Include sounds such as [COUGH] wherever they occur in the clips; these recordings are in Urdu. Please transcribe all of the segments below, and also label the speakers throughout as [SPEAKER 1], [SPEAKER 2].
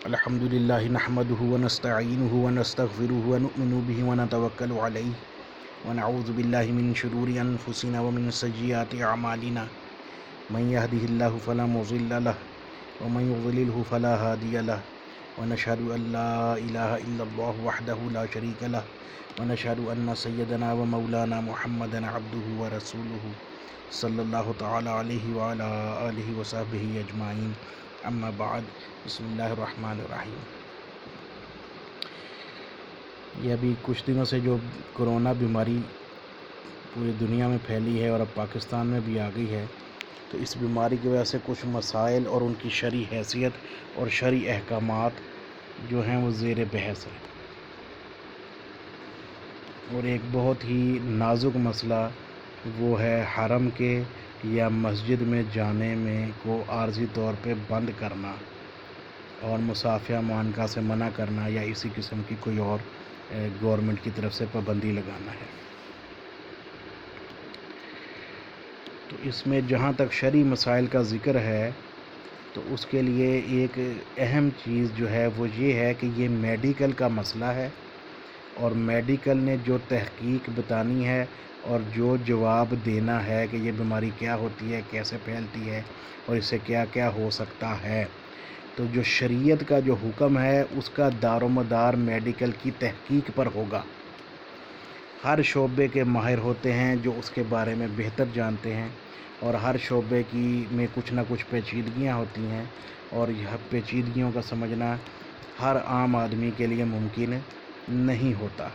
[SPEAKER 1] الحمد لله نحمده ونستعينه ونستغفره ونؤمن به ونتوكل عليه ونعوذ بالله من شرور أنفسنا ومن سيئات أعمالنا. من يهده الله فلا مضل له ومن يضلله فلا هادي له. ونشهد أن لا إله إلا الله وحده لا شريك له. ونشهد أن سيدنا ومولانا محمدا عبده ورسوله صلی اللہ تعالیٰ علیہ وعلى آلہ وصحبہ اجمعین اما بعد، بسم اللہ الرحمن الرحیم یہ ابھی کچھ دنوں سے جو کرونا بیماری پوری دنیا میں پھیلی ہے اور اب پاکستان میں بھی آ گئی ہے، تو اس بیماری کی وجہ سے کچھ مسائل اور ان کی شرعی حیثیت اور شرعی احکامات جو ہیں وہ زیر بحث ہیں۔ اور ایک بہت ہی نازک مسئلہ وہ ہے حرم کے یا مسجد میں جانے میں کو عارضی طور پہ بند کرنا اور مسافیہ معانقہ سے منع کرنا یا اسی قسم کی کوئی اور گورنمنٹ کی طرف سے پابندی لگانا ہے۔ تو اس میں جہاں تک شرعی مسائل کا ذکر ہے، تو اس کے لیے ایک اہم چیز جو ہے وہ یہ ہے کہ یہ میڈیکل کا مسئلہ ہے اور میڈیکل نے جو تحقیق بتانی ہے اور جو جواب دینا ہے کہ یہ بیماری کیا ہوتی ہے، کیسے پھیلتی ہے اور اس سے کیا کیا ہو سکتا ہے۔ تو جو شریعت کا جو حکم ہے، اس کا دار و مدار میڈیکل کی تحقیق پر ہوگا۔ ہر شعبے کے ماہر ہوتے ہیں جو اس کے بارے میں بہتر جانتے ہیں اور ہر شعبے کی میں کچھ نہ کچھ پیچیدگیاں ہوتی ہیں اور یہ پیچیدگیوں کا سمجھنا ہر عام آدمی کے لیے ممکن نہیں ہوتا۔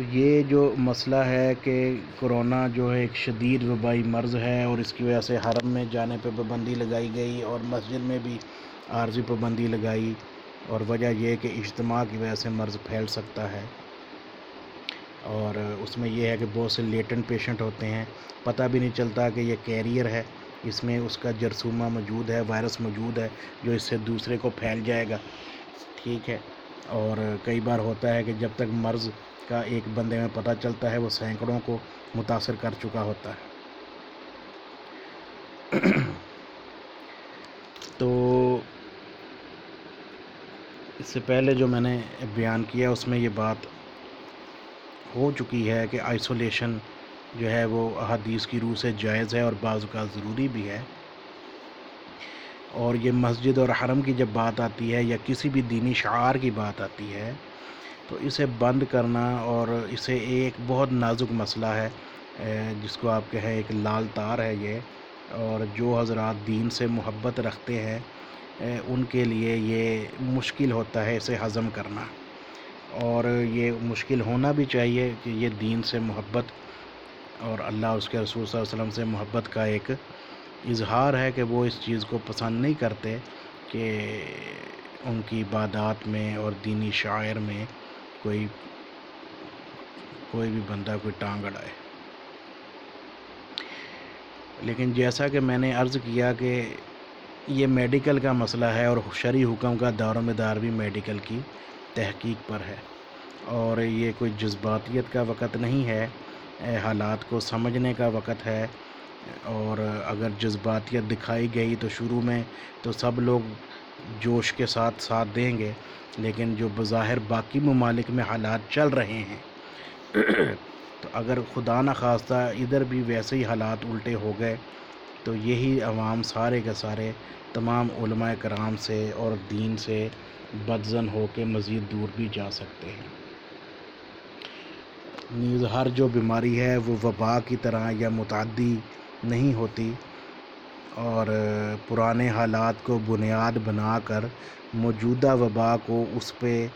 [SPEAKER 1] تو یہ جو مسئلہ ہے کہ کرونا جو ہے ایک شدید وبائی مرض ہے اور اس کی وجہ سے حرم میں جانے پہ پابندی لگائی گئی اور مسجد میں بھی عارضی پابندی لگائی اور وجہ یہ کہ اجتماع کی وجہ سے مرض پھیل سکتا ہے اور اس میں یہ ہے کہ بہت سے لیٹنٹ پیشنٹ ہوتے ہیں۔ پتہ بھی نہیں چلتا کہ یہ کیریئر ہے۔ اس میں اس کا جرثومہ موجود ہے، وائرس موجود ہے جو اس سے دوسرے کو پھیل جائے گا۔ ٹھیک ہے۔ اور کئی بار ہوتا ہے کہ جب تک مرض کا ایک بندے میں پتہ چلتا ہے، وہ سینکڑوں کو متاثر کر چکا ہوتا ہے۔ تو اس سے پہلے جو میں نے بیان کیا، اس میں یہ بات ہو چکی ہے کہ آئسولیشن جو ہے، وہ احادیث کی روح سے جائز ہے اور بعض اوقات ضروری بھی ہے۔ اور یہ مسجد اور حرم کی جب بات آتی ہے یا کسی بھی دینی شعار کی بات آتی ہے تو اسے بند کرنا اور اسے ایک بہت نازک مسئلہ ہے جس کو آپ کہیں ایک لال تار ہے یہ، اور جو حضرات دین سے محبت رکھتے ہیں ان کے لیے یہ مشکل ہوتا ہے اسے ہضم کرنا۔ اور یہ مشکل ہونا بھی چاہیے کہ یہ دین سے محبت اور اللہ اس کے رسول صلی اللہ علیہ وسلم سے محبت کا ایک اظہار ہے کہ وہ اس چیز کو پسند نہیں کرتے کہ ان کی عبادات میں اور دینی شاعر میں کوئی کوئی بھی بندہ کوئی ٹانگ اڑائے۔ لیکن جیسا کہ میں نے عرض کیا کہ یہ میڈیکل کا مسئلہ ہے اور شرعی حکم کا دار و مدار بھی میڈیکل کی تحقیق پر ہے۔ اور یہ کوئی جذباتیت کا وقت نہیں ہے حالات کو سمجھنے کا وقت ہے۔ اور اگر جذباتیت دکھائی گئی تو شروع میں تو سب لوگ جوش کے ساتھ ساتھ دیں گے، لیکن جو بظاہر باقی ممالک میں حالات چل رہے ہیں، تو اگر خدا نخواستہ ادھر بھی ویسے ہی حالات الٹے ہو گئے، تو یہی عوام سارے کے سارے تمام علماء کرام سے اور دین سے بدزن ہو کے مزید دور بھی جا سکتے ہیں۔ نیز ہر جو بیماری ہے وہ وبا کی طرح یا متعدی نہیں ہوتی۔ اور پرانے حالات کو بنیاد بنا کر موجودہ وبا کو اس پہ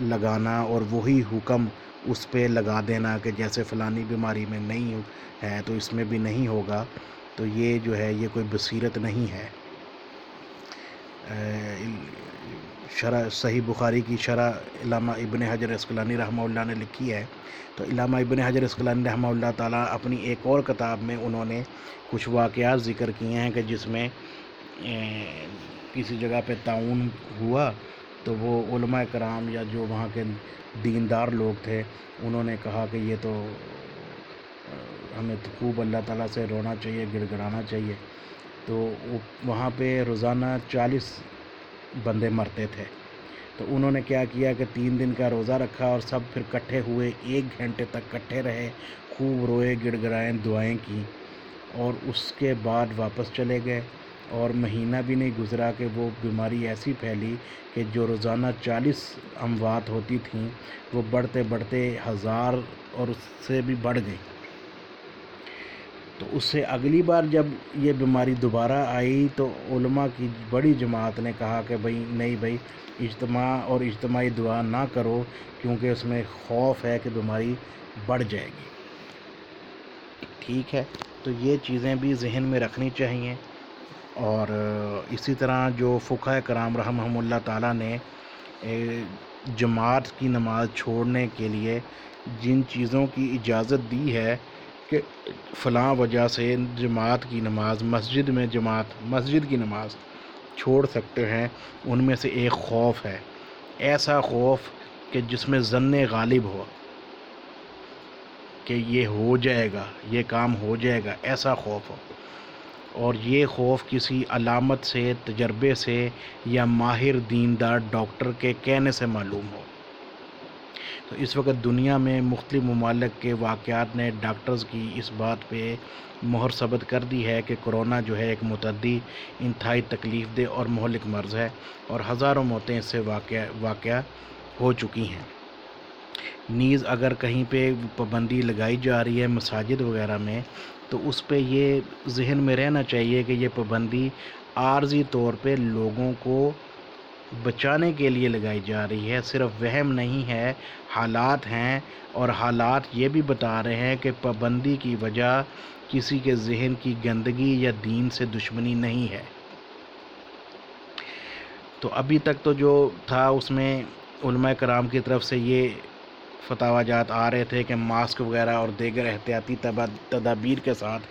[SPEAKER 1] لگانا اور وہی حکم اس پہ لگا دینا کہ جیسے فلانی بیماری میں نہیں ہے تو اس میں بھی نہیں ہوگا، تو یہ جو ہے یہ کوئی بصیرت نہیں ہے۔ شرح صحیح بخاری کی شرح علامہ ابن حجر اسکلانی رحمہ اللہ نے لکھی ہے۔ تو علامہ ابن حجر اسکلانی رحمہ اللہ تعالیٰ اپنی ایک اور کتاب میں انہوں نے کچھ واقعات ذکر کیے ہیں کہ جس میں کسی جگہ پہ تعاون ہوا تو وہ علماء کرام یا جو وہاں کے دیندار لوگ تھے، انہوں نے کہا کہ یہ تو ہمیں تو خوب اللہ تعالیٰ سے رونا چاہیے، گڑ گڑانا چاہیے۔ تو وہاں پہ روزانہ چالیس بندے مرتے تھے۔ تو انہوں نے کیا کیا کہ تین دن کا روزہ رکھا اور سب پھر کٹھے ہوئے، ایک گھنٹے تک کٹھے رہے، خوب روئے گڑ گڑائیں دعائیں کی اور اس کے بعد واپس چلے گئے۔ اور مہینہ بھی نہیں گزرا کہ وہ بیماری ایسی پھیلی کہ جو روزانہ چالیس اموات ہوتی تھیں، وہ بڑھتے بڑھتے ہزار اور اس سے بھی بڑھ گئی تو اس سے اگلی بار جب یہ بیماری دوبارہ آئی تو علماء کی بڑی جماعت نے کہا کہ بھئی نہیں بھئی اجتماع اور اجتماعی دعا نہ کرو کیونکہ اس میں خوف ہے کہ بیماری بڑھ جائے گی۔ ٹھیک ہے، تو یہ چیزیں بھی ذہن میں رکھنی چاہیے۔ اور اسی طرح جو فقہ کرام رحمہ اللہ تعالیٰ نے جماعت کی نماز چھوڑنے کے لیے جن چیزوں کی اجازت دی ہے کہ فلاں وجہ سے جماعت کی نماز، مسجد میں جماعت، مسجد کی نماز چھوڑ سکتے ہیں، ان میں سے ایک خوف ہے۔ ایسا خوف کہ جس میں ضن غالب ہو، کہ یہ ہو جائے گا، یہ کام ہو جائے گا، ایسا خوف ہو۔ اور یہ خوف کسی علامت سے، تجربے سے یا ماہر دیندار ڈاکٹر کے کہنے سے معلوم ہو۔ تو اس وقت دنیا میں مختلف ممالک کے واقعات نے ڈاکٹرز کی اس بات پہ مہر ثبت کر دی ہے کہ کرونا جو ہے ایک متعدی انتہائی تکلیف دہ اور مہلک مرض ہے اور ہزاروں موتیں اس سے واقع واقع ہو چکی ہیں۔ نیز اگر کہیں پہ پابندی لگائی جا رہی ہے مساجد وغیرہ میں، تو اس پہ یہ ذہن میں رہنا چاہیے کہ یہ پابندی عارضی طور پہ لوگوں کو بچانے کے لیے لگائی جا رہی ہے۔ صرف وہم نہیں ہے، حالات ہیں اور حالات یہ بھی بتا رہے ہیں کہ پابندی کی وجہ کسی کے ذہن کی گندگی یا دین سے دشمنی نہیں ہے۔ تو ابھی تک تو جو تھا، اس میں علماء کرام کی طرف سے یہ فتح جات آ رہے تھے کہ ماسک وغیرہ اور دیگر احتیاطی تدابیر کے ساتھ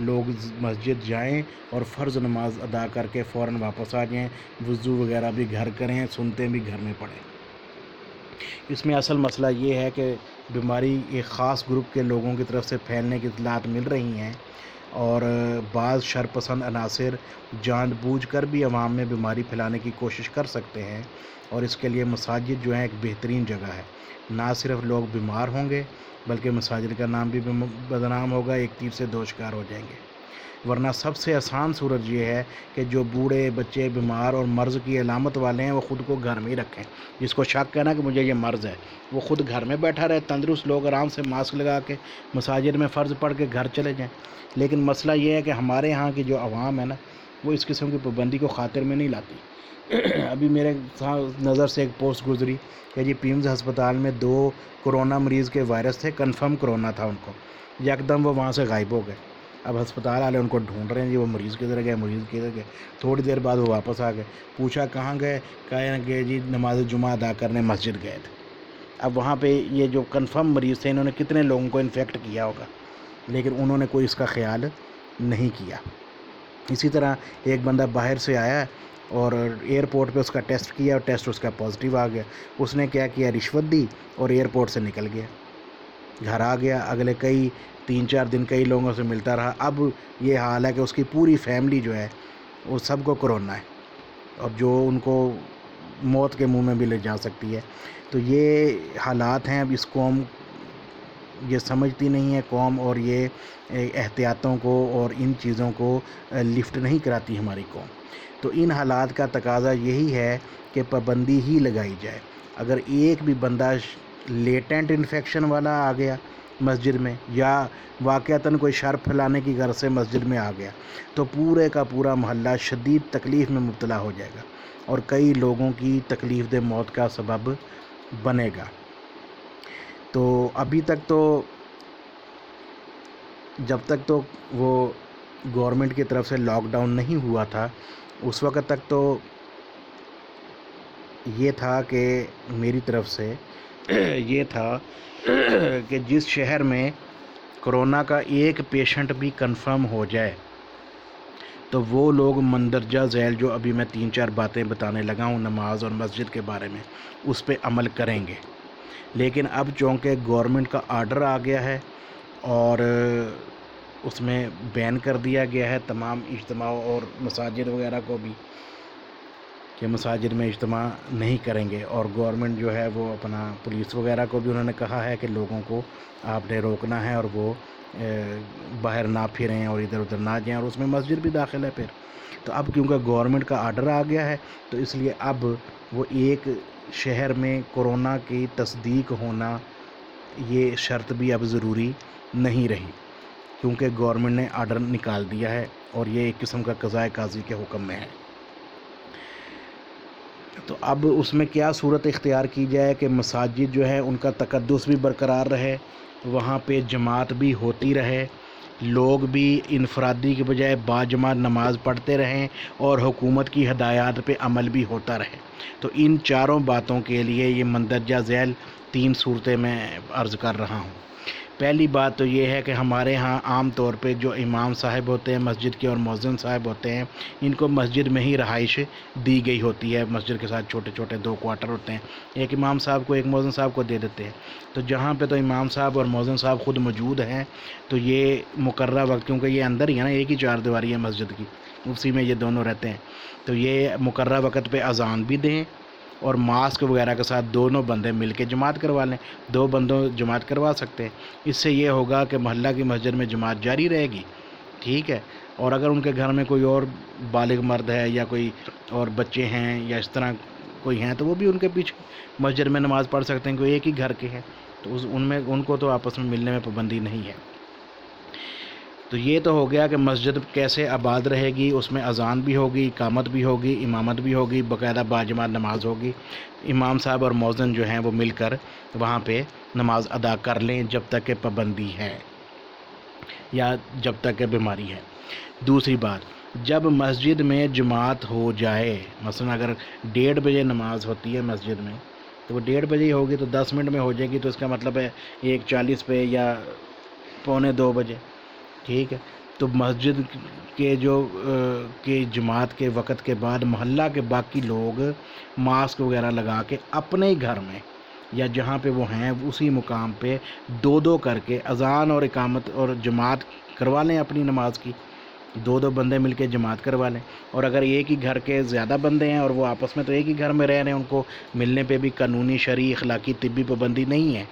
[SPEAKER 1] لوگ مسجد جائیں اور فرض نماز ادا کر کے فوراً واپس آ جائیں، وضو وغیرہ بھی گھر کریں، سنتے بھی گھر میں پڑھیں۔ اس میں اصل مسئلہ یہ ہے کہ بیماری ایک خاص گروپ کے لوگوں کی طرف سے پھیلنے کی اطلاعات مل رہی ہیں اور بعض شرپسند عناصر جان بوجھ کر بھی عوام میں بیماری پھیلانے کی کوشش کر سکتے ہیں اور اس کے لیے مساجد جو ہے ایک بہترین جگہ ہے۔ نہ صرف لوگ بیمار ہوں گے بلکہ مساجد کا نام بھی بدنام ہوگا، ایک تیر سے دو شکار ہو جائیں گے۔ ورنہ سب سے آسان صورت یہ ہے کہ جو بوڑھے، بچے، بیمار اور مرض کی علامت والے ہیں، وہ خود کو گھر میں ہی رکھیں۔ جس کو شک کہنا کہ مجھے یہ مرض ہے، وہ خود گھر میں بیٹھا رہے، تندرست لوگ آرام سے ماسک لگا کے مساجد میں فرض پڑھ کے گھر چلے جائیں۔ لیکن مسئلہ یہ ہے کہ ہمارے ہاں کی جو عوام ہے نا، وہ اس قسم کی پابندی کو خاطر میں نہیں لاتی۔ [CLEARS THROAT] ابھی میرے ہاں نظر سے ایک پوسٹ گزری کہ جی پیمز ہسپتال میں دو کرونا مریض کے وائرس تھے، کنفرم کرونا تھا ان کو۔ یکدم وہ وہاں سے غائب ہو گئے۔ اب ہسپتال والے ان کو ڈھونڈ رہے ہیں جی وہ مریض کدھر گئے، مریض کدھر گئے۔ تھوڑی دیر بعد وہ واپس آ گئے۔ پوچھا کہاں گئے؟ کہا کہ جی نماز جمعہ ادا کرنے مسجد گئے تھے۔ اب وہاں پہ یہ جو کنفرم مریض تھے، انہوں نے کتنے لوگوں کو انفیکٹ کیا ہوگا؟ لیکن انہوں نے کوئی اس کا خیال نہیں کیا۔ اسی طرح ایک بندہ باہر سے آیا اور ایئرپورٹ پہ اس کا ٹیسٹ کیا اور ٹیسٹ اس کا پازیٹیو آ گیا۔ اس نے کیا کیا؟ رشوت دی اور ایئرپورٹ سے نکل گیا۔ گھر آ گیا۔ اگلے کئی تین چار دن کئی لوگوں سے ملتا رہا۔ اب یہ حال ہے کہ اس کی پوری فیملی جو ہے، وہ سب کو کرونا ہے۔ اور جو ان کو موت کے منہ میں بھی لے جا سکتی ہے۔ تو یہ حالات ہیں۔ اب اس قوم یہ سمجھتی نہیں ہے۔ قوم اور یہ احتیاطوں کو اور ان چیزوں کو لفٹ نہیں کراتی ہماری قوم۔ تو ان حالات کا تقاضا یہی ہے کہ پابندی ہی لگائی جائے۔ اگر ایک بھی بندہ لیٹنٹ انفیکشن والا آ گیا مسجد میں یا واقعتاً کوئی شر پھیلانے کی غرض سے مسجد میں آ گیا، تو پورے کا پورا محلہ شدید تکلیف میں مبتلا ہو جائے گا اور کئی لوگوں کی تکلیف دہ موت کا سبب بنے گا۔ تو ابھی تک تو، جب تک تو وہ گورنمنٹ کی طرف سے لاک ڈاؤن نہیں ہوا تھا اس وقت تک تو یہ تھا کہ میری طرف سے [CLEARS THROAT] یہ تھا [CLEARS THROAT] کہ جس شہر میں کرونا کا ایک پیشنٹ بھی کنفرم ہو جائے، تو وہ لوگ مندرجہ ذیل جو ابھی میں تین چار باتیں بتانے لگا ہوں نماز اور مسجد کے بارے میں، اس پہ عمل کریں گے۔ لیکن اب چونکہ گورنمنٹ کا آرڈر آ گیا ہے اور اس میں بین کر دیا گیا ہے تمام اجتماع اور مساجد وغیرہ کو بھی کہ مساجد میں اجتماع نہیں کریں گے اور گورنمنٹ جو ہے وہ اپنا پولیس وغیرہ کو بھی انہوں نے کہا ہے کہ لوگوں کو آپ نے روکنا ہے اور وہ باہر نہ پھریں اور ادھر ادھر نہ جائیں اور اس میں مسجد بھی داخل ہے پھر۔ تو اب کیونکہ گورنمنٹ کا آرڈر آ گیا ہے، تو اس لیے اب وہ ایک شہر میں کرونا کی تصدیق ہونا یہ شرط بھی اب ضروری نہیں رہی۔ کیونکہ گورنمنٹ نے آرڈر نکال دیا ہے اور یہ ایک قسم کا قضاء قاضی کے حکم میں ہے۔ تو اب اس میں کیا صورت اختیار کی جائے کہ مساجد جو ہے ان کا تقدس بھی برقرار رہے، وہاں پہ جماعت بھی ہوتی رہے، لوگ بھی انفرادی کے بجائے باجماعت نماز پڑھتے رہیں اور حکومت کی ہدایات پہ عمل بھی ہوتا رہے۔ تو ان چاروں باتوں کے لیے یہ مندرجہ ذیل تین صورتیں میں عرض کر رہا ہوں۔ پہلی بات تو یہ ہے کہ ہمارے ہاں عام طور پہ جو امام صاحب ہوتے ہیں، مسجد کے اور مؤذن صاحب ہوتے ہیں، ان کو مسجد میں ہی رہائش دی گئی ہوتی ہے۔ مسجد کے ساتھ چھوٹے چھوٹے دو کوارٹر ہوتے ہیں۔ ایک امام صاحب کو ایک مؤذن صاحب کو دے دیتے ہیں۔ تو جہاں پہ تو امام صاحب اور مؤذن صاحب خود موجود ہیں، تو یہ مقررہ وقت، کیونکہ یہ اندر ہی ہے نا، ایک ہی چار دیواری ہے مسجد کی، اسی میں یہ دونوں رہتے ہیں۔ تو یہ مقررہ وقت پہ اذان بھی دیں اور ماسک وغیرہ کے ساتھ دونوں بندے مل کے جماعت کروا لیں، دو بندوں جماعت کروا سکتے ہیں۔ اس سے یہ ہوگا کہ محلہ کی مسجد میں جماعت جاری رہے گی۔ ٹھیک ہے۔ اور اگر ان کے گھر میں کوئی اور بالغ مرد ہے یا کوئی اور بچے ہیں یا اس طرح کوئی ہیں، تو وہ بھی ان کے پیچھے مسجد میں نماز پڑھ سکتے ہیں، کوئی ایک ہی گھر کے ہیں۔ تو اس، ان میں، ان کو تو آپس میں ملنے میں پابندی نہیں ہے۔ تو یہ تو ہو گیا کہ مسجد کیسے آباد رہے گی، اس میں اذان بھی ہوگی، اقامت بھی ہوگی، امامت بھی ہوگی، باقاعدہ باجماعت نماز ہوگی۔ امام صاحب اور موزن جو ہیں وہ مل کر وہاں پہ نماز ادا کر لیں جب تک کہ پابندی ہے یا جب تک کہ بیماری ہے۔ دوسری بات، جب مسجد میں جماعت ہو جائے، مثلا اگر ڈیڑھ بجے نماز ہوتی ہے مسجد میں، تو وہ ڈیڑھ بجے ہی ہوگی تو دس منٹ میں ہو جائے گی، تو اس کا مطلب ہے ایک چالیس پہ یا پونے دو بجے۔ ٹھیک ہے۔ تو مسجد کے جو کے جماعت کے وقت کے بعد محلہ کے باقی لوگ ماسک وغیرہ لگا کے اپنے ہی گھر میں یا جہاں پہ وہ ہیں، اسی مقام پہ دو دو کر کے اذان اور اقامت اور جماعت کروا لیں اپنی نماز کی۔ دو دو بندے مل کے جماعت کروا لیں۔ اور اگر ایک ہی گھر کے زیادہ بندے ہیں اور وہ آپس میں تو ایک ہی گھر میں رہ رہے ہیں، ان کو ملنے پہ بھی قانونی، شرعی، اخلاقی طبی پابندی نہیں ہے۔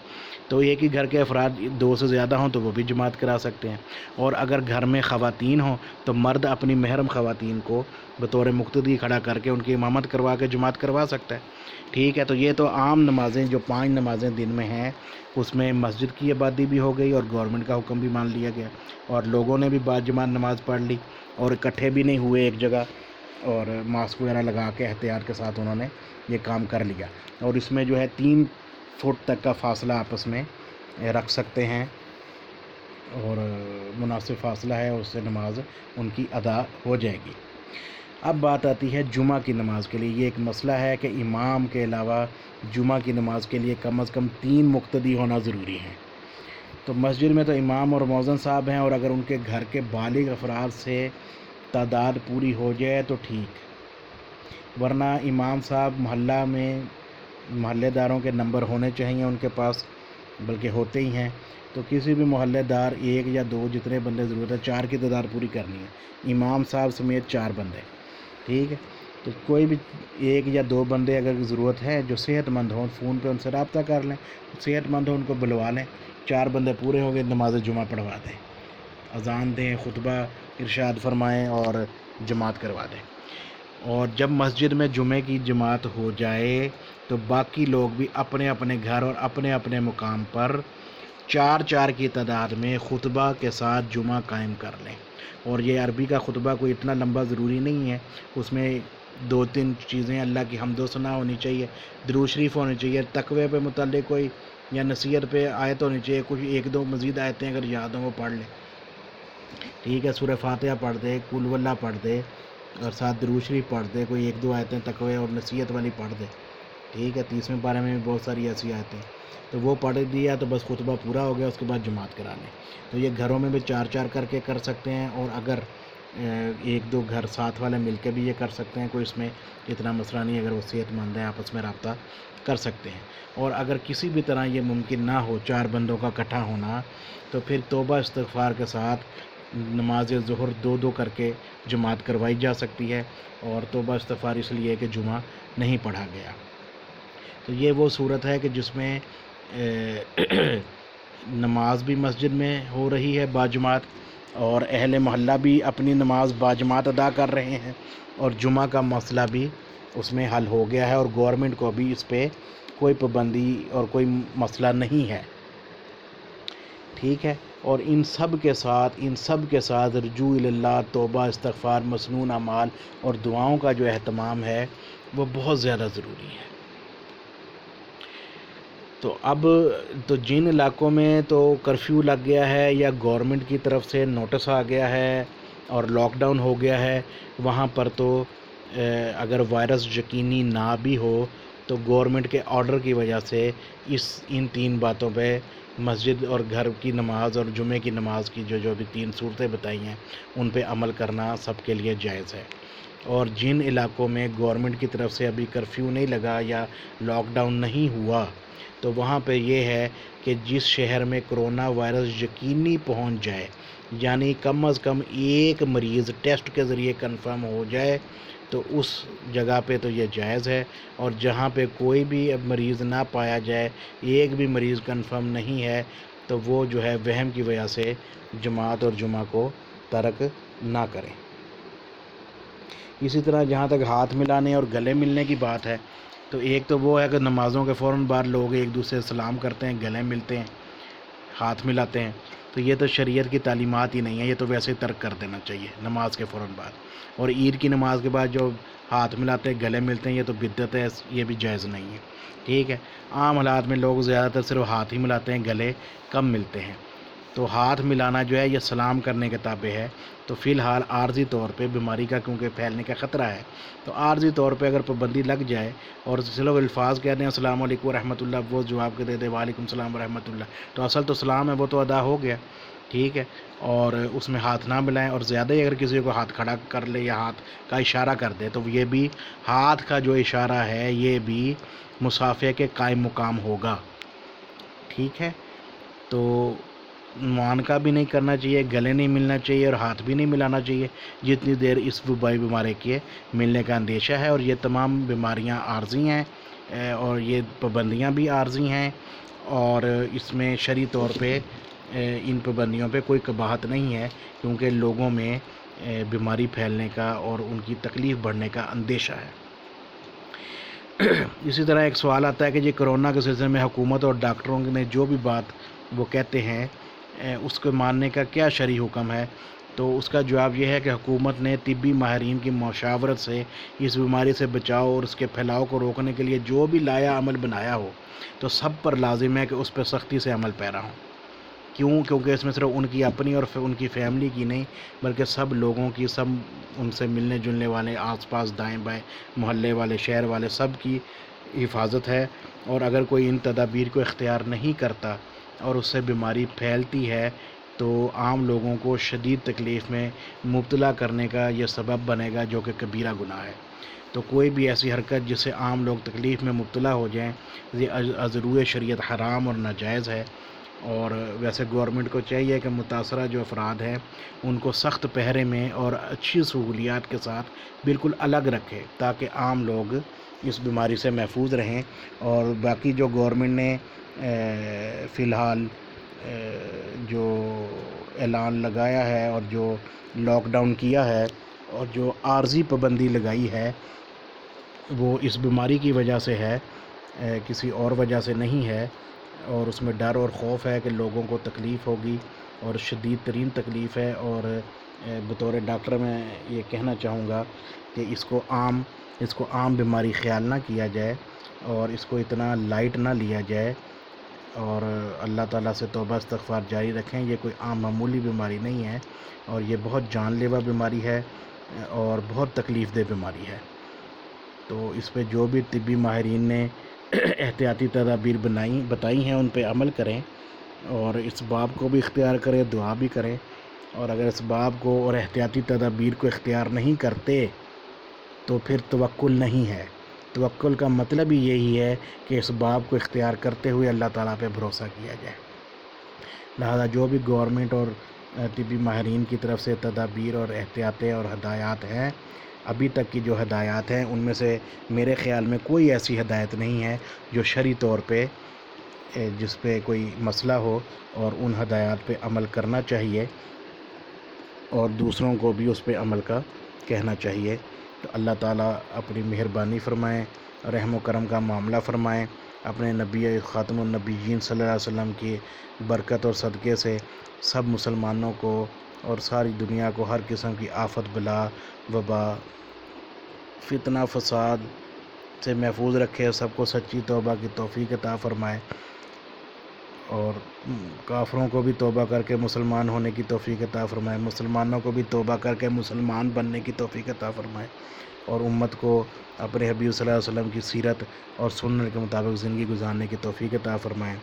[SPEAKER 1] تو ایک ہی گھر کے افراد دو سے زیادہ ہوں تو وہ بھی جماعت کرا سکتے ہیں۔ اور اگر گھر میں خواتین ہوں تو مرد اپنی محرم خواتین کو بطور مقتدی کھڑا کر کے ان کی امامت کروا کے جماعت کروا سکتا ہے۔ ٹھیک ہے، تو یہ تو عام نمازیں جو پانچ نمازیں دن میں ہیں، اس میں مسجد کی آبادی بھی ہو گئی اور گورنمنٹ کا حکم بھی مان لیا گیا۔ اور لوگوں نے بھی بعض جماعت نماز پڑھ لی اور اکٹھے بھی نہیں ہوئے ایک جگہ اور ماسک وغیرہ لگا کے احتیاط کے ساتھ انہوں نے یہ کام کر لیا۔ اور اس میں جو ہے تین فٹ تک کا فاصلہ آپس میں رکھ سکتے ہیں اور مناسب فاصلہ ہے اس سے نماز ان کی ادا ہو جائے گی۔ اب بات آتی ہے جمعہ کی نماز کے لیے۔ یہ ایک مسئلہ ہے کہ امام کے علاوہ جمعہ کی نماز کے لیے کم از کم تین مقتدی ہونا ضروری ہے تو مسجد میں تو امام اور موزن صاحب ہیں اور اگر ان کے گھر کے بالغ افراد سے تعداد پوری ہو جائے تو ٹھیک۔ ورنہ امام صاحب محلہ میں محلے داروں کے نمبر ہونے چاہیے ان کے پاس بلکہ ہوتے ہی ہیں۔ تو کسی بھی محلے دار ایک یا دو جتنے بندے ضرورت ہے، چار کی تعداد پوری کرنی ہے۔ امام صاحب سمیت چار بندے، ٹھیک ہے؟ تو کوئی بھی ایک یا دو بندے اگر ضرورت ہے جو صحت مند ہوں، فون پہ ان سے رابطہ کر لیں صحت مند ہوں ان کو بلوا لیں، چار بندے پورے ہو گئے نماز جمعہ پڑھوا دیں، اذان دیں، خطبہ، ارشاد فرمائیں اور جماعت کروا دیں۔ اور جب مسجد میں جمعے کی جماعت ہو جائے تو باقی لوگ بھی اپنے اپنے گھر اور اپنے اپنے مقام پر چار چار کی تعداد میں خطبہ کے ساتھ جمعہ قائم کر لیں۔ اور یہ عربی کا خطبہ کوئی اتنا لمبا ضروری نہیں ہے، اس میں دو تین چیزیں اللہ کی حمد و ثناء ہونی چاہیے درو شریف ہونی چاہیے، تقوی پہ متعلق کوئی یا نصیحت پہ آیت ہونی چاہیے، کچھ ایک دو مزید آیتیں اگر یاد ہوں وہ پڑھ لیں۔ ٹھیک ہے، سورہ فاتحہ پڑھ دے کل واللہ پڑھ دے اور ساتھ درو شریف پڑھ دے کوئی ایک دو آیتیں تقوی اور نصیحت والی پڑھ دے ٹھیک ہے، تیسویں پارے میں بھی بہت ساری ایسی آیتیں۔ تو وہ پڑھ دیا تو بس خطبہ پورا ہو گیا، اس کے بعد جماعت کرا لیں۔ تو یہ گھروں میں بھی چار چار کر کے کر سکتے ہیں اور اگر ایک دو گھر ساتھ والے مل کے بھی یہ کر سکتے ہیں، کوئی اس میں اتنا مسئلہ نہیں اگر وہ صحت مند ہے آپس میں رابطہ کر سکتے ہیں۔ اور اگر کسی بھی طرح یہ ممکن نہ ہو، چار بندوں کا اکٹھا ہونا، تو پھر توبہ، استغفار کے ساتھ نماز ظہر دو دو کر کے جماعت کروائی جا سکتی ہے اور توبہ استغفار اس لیے کہ جمعہ نہیں پڑھا گیا۔ تو یہ وہ صورت ہے کہ جس میں نماز بھی مسجد میں ہو رہی ہے باجماعت اور اہل محلہ بھی اپنی نماز باجماعت ادا کر رہے ہیں اور جمعہ کا مسئلہ بھی اس میں حل ہو گیا ہے اور گورنمنٹ کو بھی اس پہ کوئی پابندی اور کوئی مسئلہ نہیں ہے۔ ٹھیک ہے۔ اور ان سب کے ساتھ، ان سب کے ساتھ رجوع اللہ، توبہ، استغفار، مسنون اعمال اور دعاؤں کا جو اہتمام ہے، وہ بہت زیادہ ضروری ہے۔ تو اب تو جن علاقوں میں تو کرفیو لگ گیا ہے یا گورنمنٹ کی طرف سے نوٹس آ گیا ہے اور لاک ڈاؤن ہو گیا ہے، وہاں پر تو اگر وائرس یقینی نہ بھی ہو تو گورنمنٹ کے آرڈر کی وجہ سے اس، ان تین باتوں پہ مسجد اور گھر کی نماز اور جمعے کی نماز کی جو جو بھی تین صورتیں بتائی ہیں، ان پہ عمل کرنا سب کے لیے جائز ہے۔ اور جن علاقوں میں گورنمنٹ کی طرف سے ابھی کرفیو نہیں لگا یا لاک ڈاؤن نہیں ہوا، تو وہاں پہ یہ ہے کہ جس شہر میں کرونا وائرس یقینی پہنچ جائے یعنی کم از کم ایک مریض ٹیسٹ کے ذریعے کنفرم ہو جائے تو اس جگہ پہ تو یہ جائز ہے اور جہاں پہ کوئی بھی اب مریض نہ پایا جائے، ایک بھی مریض کنفرم نہیں ہے، تو وہ جو ہے وہم کی وجہ سے جماعت اور جمعہ کو ترک نہ کریں۔ اسی طرح جہاں تک ہاتھ ملانے اور گلے ملنے کی بات ہے، تو ایک تو وہ ہے کہ نمازوں کے فوراً بعد لوگ ایک دوسرے سلام کرتے ہیں، گلے ملتے ہیں، ہاتھ ملاتے ہیں۔ تو یہ تو شریعت کی تعلیمات ہی نہیں ہے یہ تو ویسے ترک کر دینا چاہیے نماز کے فوراً بعد۔ اور عید کی نماز کے بعد جو ہاتھ ملاتے ہیں، گلے ملتے ہیں، یہ تو بدت ہے، یہ بھی جائز نہیں ہے۔ ٹھیک ہے، عام حالات میں لوگ زیادہ تر صرف ہاتھ ہی ملاتے ہیں، گلے کم ملتے ہیں۔ تو ہاتھ ملانا جو ہے یہ سلام کرنے کے تابع ہے۔ تو فی الحال عارضی طور پہ بیماری کا کیونکہ پھیلنے کا خطرہ ہے۔ تو عارضی طور پہ اگر پابندی لگ جائے اور لوگ الفاظ کہتے ہیں، السلام علیکم ورحمۃ اللہ وہ جواب کے دے دے، وعلیکم السلام ورحمۃ اللہ تو اصل تو سلام ہے، وہ تو ادا ہو گیا، ٹھیک ہے۔ اور اس میں ہاتھ نہ ملائیں اور زیادہ ہی اگر کسی کو ہاتھ کھڑا کر لے یا ہاتھ کا اشارہ کر دے، تو یہ بھی ہاتھ کا جو اشارہ ہے، یہ بھی مسافے کے قائم مقام ہوگا۔ ٹھیک ہے۔ تو معانقہ بھی نہیں کرنا چاہیے، گلے نہیں ملنا چاہیے اور ہاتھ بھی نہیں ملانا چاہیے۔ جتنی دیر اس وبائی بیماری کے ملنے کا اندیشہ ہے اور یہ تمام بیماریاں عارضی ہیں اور یہ پابندیاں بھی عارضی ہیں۔ اور اس میں شرعی طور پہ ان پابندیوں پہ کوئی کباہت نہیں ہے، کیونکہ لوگوں میں بیماری پھیلنے کا اور ان کی تکلیف بڑھنے کا اندیشہ ہے۔ [CLEARS THROAT] اسی طرح ایک سوال آتا ہے کہ یہ کرونا کے سلسلے میں حکومت اور ڈاکٹروں نے جو بھی بات وہ کہتے ہیں اس کو ماننے کا کیا شرعی حکم ہے؟ تو اس کا جواب یہ ہے کہ حکومت نے طبی ماہرین کی مشاورت سے اس بیماری سے بچاؤ اور اس کے پھیلاؤ کو روکنے کے لیے جو بھی لایا عمل بنایا ہو، تو سب پر لازم ہے کہ اس پہ سختی سے عمل پیرا ہوں۔ کیوں؟ کیونکہ اس میں صرف ان کی اپنی اور ان کی فیملی کی نہیں، بلکہ سب لوگوں کی، سب ان سے ملنے جلنے والے آس پاس دائیں بائیں، محلے والے، شہر والے، سب کی حفاظت ہے۔ اور اگر کوئی ان تدابیر کو اختیار نہیں کرتا اور اس سے بیماری پھیلتی ہے، تو عام لوگوں کو شدید تکلیف میں مبتلا کرنے کا یہ سبب بنے گا جو کہ کبیرہ گناہ ہے۔ تو کوئی بھی ایسی حرکت جس سے عام لوگ تکلیف میں مبتلا ہو جائیں، یہ ازرو شریعت حرام اور ناجائز ہے۔ اور ویسے گورنمنٹ کو چاہیے کہ متاثرہ جو افراد ہیں، ان کو سخت پہرے میں اور اچھی سہولیات کے ساتھ بالکل الگ رکھے، تاکہ عام لوگ اس بیماری سے محفوظ رہیں۔ اور باقی جو گورنمنٹ نے فی الحال جو اعلان لگایا ہے اور جو لاک ڈاؤن کیا ہے اور جو عارضی پابندی لگائی ہے، وہ اس بیماری کی وجہ سے ہے کسی اور وجہ سے نہیں ہے اور اس میں ڈر اور خوف ہے کہ لوگوں کو تکلیف ہوگی اور شدید ترین تکلیف ہے اور بطور ڈاکٹر میں یہ کہنا چاہوں گا کہ اس کو عام، اس کو عام بیماری خیال نہ کیا جائے اور اس کو اتنا لائٹ نہ لیا جائے اور اللہ تعالیٰ سے توبہ استغفار جاری رکھیں، یہ کوئی عام معمولی بیماری نہیں ہے اور یہ بہت جان لیوا بیماری ہے اور بہت تکلیف دہ بیماری ہے۔ تو اس پہ جو بھی طبی ماہرین نے احتیاطی تدابیر بنائی، بتائی ہیں، ان پہ عمل کریں اور اس باب کو بھی اختیار کریں، دعا بھی کریں۔ اور اگر اس باب کو اور احتیاطی تدابیر کو اختیار نہیں کرتے تو پھر توکل نہیں ہے۔ توکل کا مطلب ہی یہی ہے کہ اس باب کو اختیار کرتے ہوئے اللہ تعالیٰ پہ بھروسہ کیا جائے۔ لہذا جو بھی گورنمنٹ اور طبی ماہرین کی طرف سے تدابیر اور احتیاطیں اور ہدایات ہیں، ابھی تک کی جو ہدایات ہیں، ان میں سے میرے خیال میں کوئی ایسی ہدایت نہیں ہے جو شرعی طور پہ جس پہ کوئی مسئلہ ہو اور ان ہدایات پہ عمل کرنا چاہیے اور دوسروں کو بھی اس پہ عمل کا کہنا چاہیے۔ تو اللہ تعالیٰ اپنی مہربانی فرمائیں رحم و کرم کا معاملہ فرمائیں اپنے نبی خاتم النبیین صلی اللہ علیہ وسلم کی برکت اور صدقے سے سب مسلمانوں کو اور ساری دنیا کو ہر قسم کی آفت، بلا، وبا، فتنہ، فساد سے محفوظ رکھے سب کو سچی توبہ کی توفیق عطا فرمائے۔ اور کافروں کو بھی توبہ کر کے مسلمان ہونے کی توفیق عطا فرمائے، مسلمانوں کو بھی توبہ کر کے مسلمان بننے کی توفیق عطا فرمائے اور امت کو اپنے حبیب صلی اللہ علیہ وسلم کی سیرت اور سننے کے مطابق زندگی گزارنے کی توفیق عطا فرمائے۔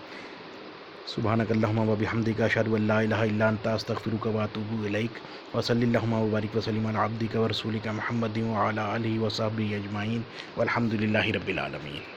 [SPEAKER 1] سبحانک اللہم و بحمدک، اشہد ان لا الہ الا انت، استغفرک و اتوب الیک۔ وصلی اللہم و بارک وسلم علی عبدک و رسولک محمد و علی آلہ و صحبہ اجمعین۔ والحمد للہ رب العالمین۔